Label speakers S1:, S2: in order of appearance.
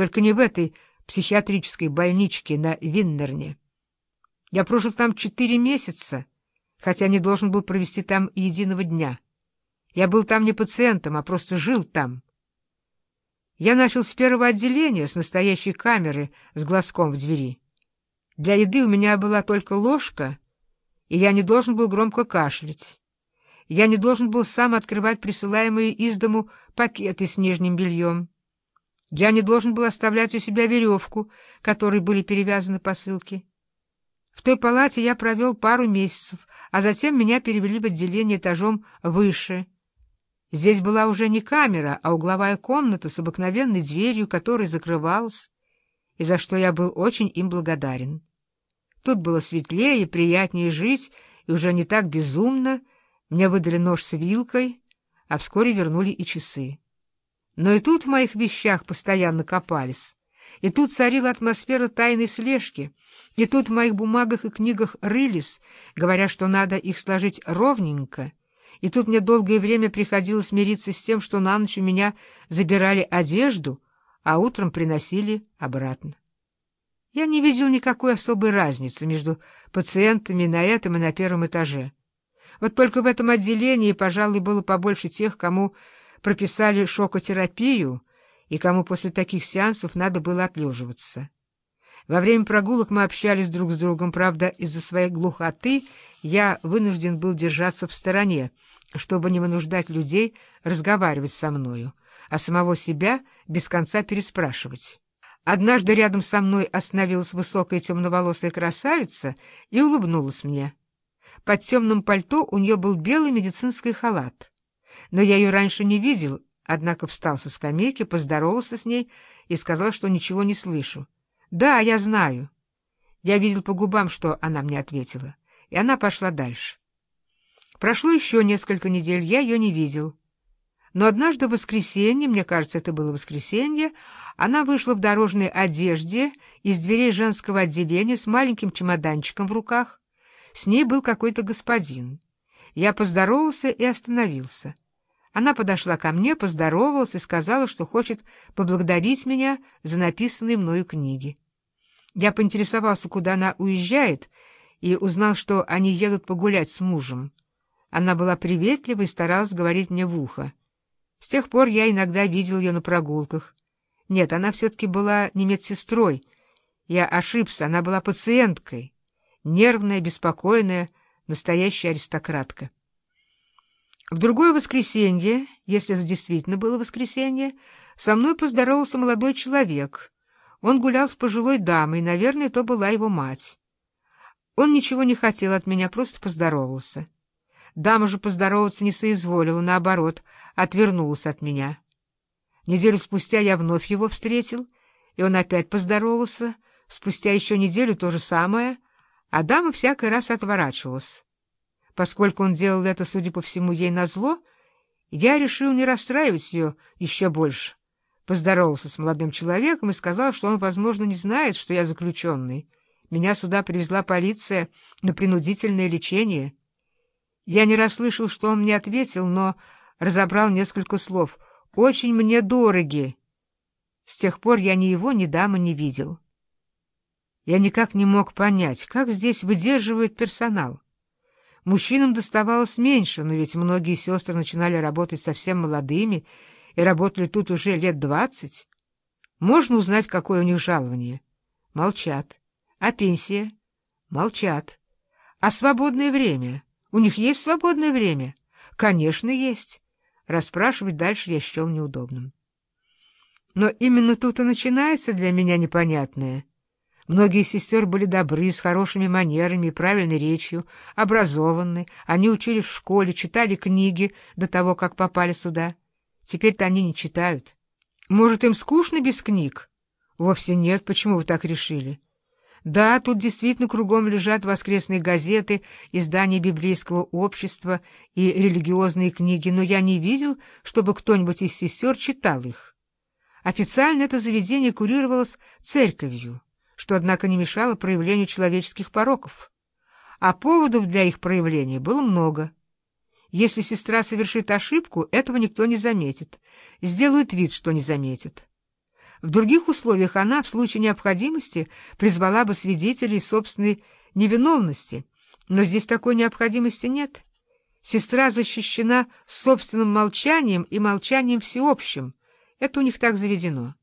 S1: Только не в этой психиатрической больничке на Виннерне. Я прожил там четыре месяца, хотя не должен был провести там единого дня. Я был там не пациентом, а просто жил там. Я начал с первого отделения, с настоящей камеры, с глазком в двери. Для еды у меня была только ложка, и я не должен был громко кашлять. Я не должен был сам открывать присылаемые из дому пакеты с нижним бельем. Я не должен был оставлять у себя веревку, которой были перевязаны посылки. В той палате я провел пару месяцев, а затем меня перевели в отделение этажом выше. Здесь была уже не камера, а угловая комната с обыкновенной дверью, которая закрывалась, и за что я был очень им благодарен. Тут было светлее приятнее жить, и уже не так безумно. Мне выдали нож с вилкой, а вскоре вернули и часы. Но и тут в моих вещах постоянно копались. И тут царила атмосфера тайной слежки. И тут в моих бумагах и книгах рылись, говоря, что надо их сложить ровненько. И тут мне долгое время приходилось мириться с тем, что на ночь у меня забирали одежду, а утром приносили обратно. Я не видел никакой особой разницы между пациентами на этом и на первом этаже. Вот только в этом отделении, пожалуй, было побольше тех, кому прописали шокотерапию и кому после таких сеансов надо было отлеживаться. Во время прогулок мы общались друг с другом, правда, из-за своей глухоты я вынужден был держаться в стороне, чтобы не вынуждать людей разговаривать со мною, а самого себя без конца переспрашивать. Однажды рядом со мной остановилась высокая темноволосая красавица и улыбнулась мне. Под темным пальто у нее был белый медицинский халат но я ее раньше не видел, однако встал со скамейки, поздоровался с ней и сказал, что ничего не слышу. «Да, я знаю». Я видел по губам, что она мне ответила, и она пошла дальше. Прошло еще несколько недель, я ее не видел. Но однажды в воскресенье, мне кажется, это было воскресенье, она вышла в дорожной одежде из дверей женского отделения с маленьким чемоданчиком в руках. С ней был какой-то господин. Я поздоровался и остановился. Она подошла ко мне, поздоровалась и сказала, что хочет поблагодарить меня за написанные мною книги. Я поинтересовался, куда она уезжает, и узнал, что они едут погулять с мужем. Она была приветлива и старалась говорить мне в ухо. С тех пор я иногда видел ее на прогулках. Нет, она все-таки была не медсестрой. Я ошибся, она была пациенткой. Нервная, беспокойная, настоящая аристократка. В другое воскресенье, если это действительно было воскресенье, со мной поздоровался молодой человек. Он гулял с пожилой дамой, наверное, то была его мать. Он ничего не хотел от меня, просто поздоровался. Дама же поздороваться не соизволила, наоборот, отвернулась от меня. Неделю спустя я вновь его встретил, и он опять поздоровался. Спустя еще неделю то же самое, а дама всякий раз отворачивалась. Поскольку он делал это, судя по всему, ей назло, я решил не расстраивать ее еще больше. Поздоровался с молодым человеком и сказал, что он, возможно, не знает, что я заключенный. Меня сюда привезла полиция на принудительное лечение. Я не расслышал, что он мне ответил, но разобрал несколько слов. «Очень мне дороги». С тех пор я ни его, ни дамы не видел. Я никак не мог понять, как здесь выдерживает персонал. Мужчинам доставалось меньше, но ведь многие сестры начинали работать совсем молодыми и работали тут уже лет двадцать. Можно узнать, какое у них жалование? Молчат. А пенсия? Молчат. А свободное время? У них есть свободное время? Конечно, есть. Расспрашивать дальше я счел неудобным. Но именно тут и начинается для меня непонятное — Многие сестер были добры, с хорошими манерами и правильной речью, образованы, они учились в школе, читали книги до того, как попали сюда. Теперь-то они не читают. Может, им скучно без книг? Вовсе нет, почему вы так решили? Да, тут действительно кругом лежат воскресные газеты, издания библейского общества и религиозные книги, но я не видел, чтобы кто-нибудь из сестер читал их. Официально это заведение курировалось церковью что, однако, не мешало проявлению человеческих пороков. А поводов для их проявления было много. Если сестра совершит ошибку, этого никто не заметит. Сделают вид, что не заметит. В других условиях она, в случае необходимости, призвала бы свидетелей собственной невиновности, но здесь такой необходимости нет. Сестра защищена собственным молчанием и молчанием всеобщим. Это у них так заведено.